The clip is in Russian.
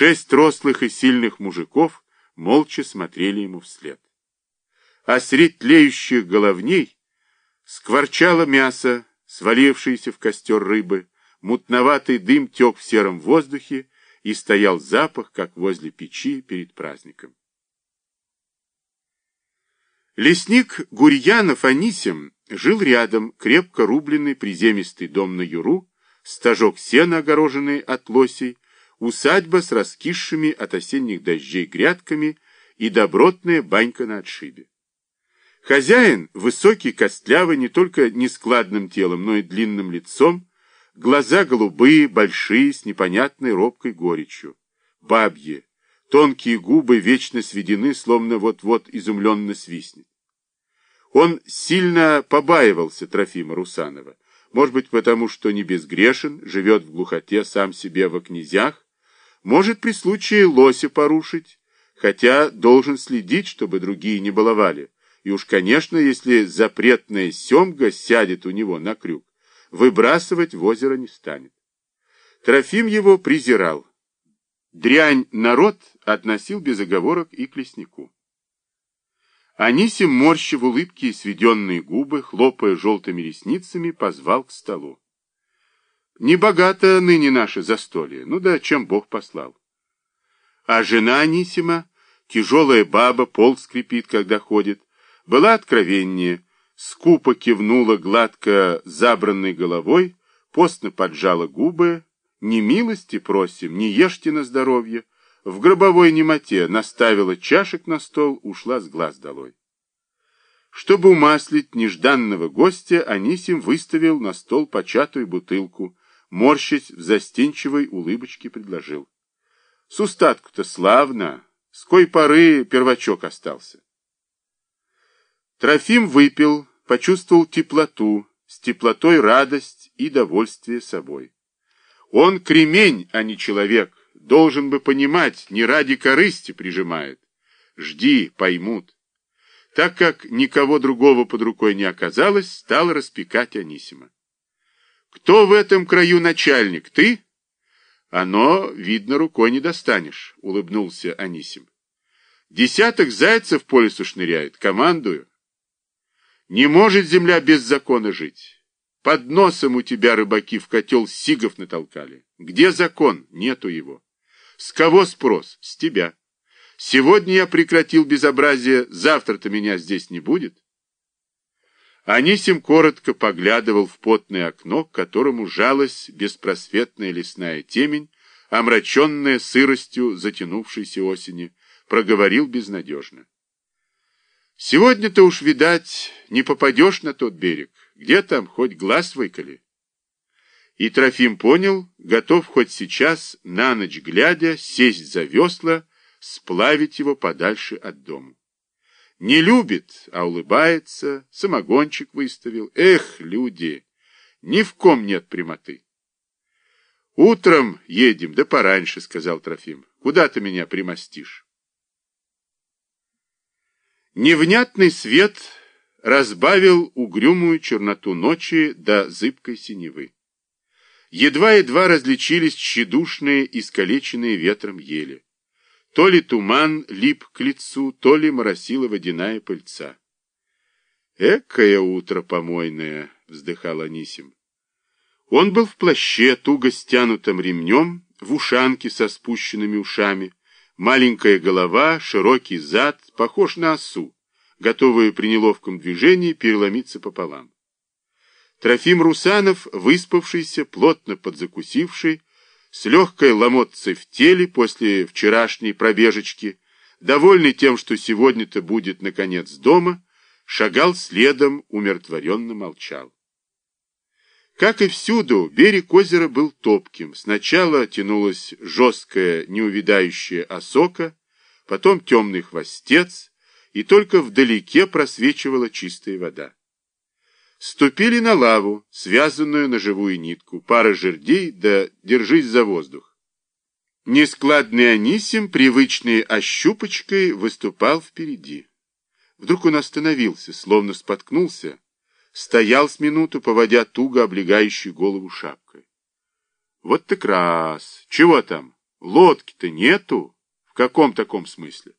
Шесть рослых и сильных мужиков молча смотрели ему вслед. А средь тлеющих головней скворчало мясо, свалившееся в костер рыбы, мутноватый дым тек в сером воздухе, и стоял запах, как возле печи перед праздником. Лесник Гурьянов Анисим жил рядом, крепко рубленный приземистый дом на юру, стажок сена, огороженный от лосей, усадьба с раскисшими от осенних дождей грядками и добротная банька на отшибе. Хозяин, высокий, костлявый, не только нескладным телом, но и длинным лицом, глаза голубые, большие, с непонятной робкой горечью, бабьи, тонкие губы вечно сведены, словно вот-вот изумленно свистнет. Он сильно побаивался Трофима Русанова, может быть, потому что не безгрешен, живет в глухоте сам себе во князях, может при случае лося порушить, хотя должен следить, чтобы другие не баловали, и уж, конечно, если запретная семга сядет у него на крюк, выбрасывать в озеро не станет. Трофим его презирал. Дрянь народ относил без оговорок и к леснику. Анисим, морща в улыбке сведенные губы, хлопая желтыми ресницами, позвал к столу. Небогато ныне наше застолье, ну да чем Бог послал. А жена Анисима, тяжелая баба, пол скрипит, когда ходит, была откровеннее, скупо кивнула гладко забранной головой, постно поджала губы, не милости просим, не ешьте на здоровье, в гробовой немоте наставила чашек на стол, ушла с глаз долой. Чтобы умаслить нежданного гостя, Анисим выставил на стол початую бутылку, морщась в застенчивой улыбочке предложил. С устатку-то славно, с кой поры первачок остался. Трофим выпил, почувствовал теплоту, с теплотой радость и довольствие собой. Он кремень, а не человек, должен бы понимать, не ради корысти прижимает. Жди, поймут. Так как никого другого под рукой не оказалось, стал распекать Анисима. «Кто в этом краю начальник? Ты?» «Оно, видно, рукой не достанешь», — улыбнулся Анисим. «Десяток зайцев по лесу шныряет. Командую». «Не может земля без закона жить. Под носом у тебя рыбаки в котел сигов натолкали. Где закон? Нету его. С кого спрос? С тебя. Сегодня я прекратил безобразие, завтра-то меня здесь не будет. Анисим коротко поглядывал в потное окно, к которому жалась беспросветная лесная темень, омраченная сыростью затянувшейся осени, проговорил безнадежно. Сегодня-то уж, видать, не попадешь на тот берег. Где там, хоть глаз выколи? И Трофим понял, готов хоть сейчас, на ночь глядя, сесть за весла, сплавить его подальше от дома. Не любит, а улыбается, самогончик выставил. Эх, люди, ни в ком нет прямоты. Утром едем, да пораньше, сказал Трофим. Куда ты меня примостишь? Невнятный свет разбавил угрюмую черноту ночи до зыбкой синевы. Едва-едва различились тщедушные, искалеченные ветром ели. То ли туман лип к лицу, то ли моросила водяная пыльца. «Экое утро помойное!» — вздыхал Анисим. Он был в плаще, туго стянутым ремнем, в ушанке со спущенными ушами, маленькая голова, широкий зад, похож на осу, готовую при неловком движении переломиться пополам. Трофим Русанов, выспавшийся, плотно подзакусивший, с легкой ломотцей в теле после вчерашней пробежечки, довольный тем, что сегодня-то будет, наконец, дома, шагал следом, умиротворенно молчал. Как и всюду, берег озера был топким. Сначала тянулась жесткая, неувидающая осока, потом темный хвостец, и только вдалеке просвечивала чистая вода. Ступили на лаву, связанную на живую нитку, пара жердей, да держись за воздух. Нескладный Анисим, привычной ощупочкой, выступал впереди. Вдруг он остановился, словно споткнулся, стоял с минуту, поводя туго облегающую голову шапкой. Вот так раз. Чего там? Лодки-то нету. В каком таком смысле?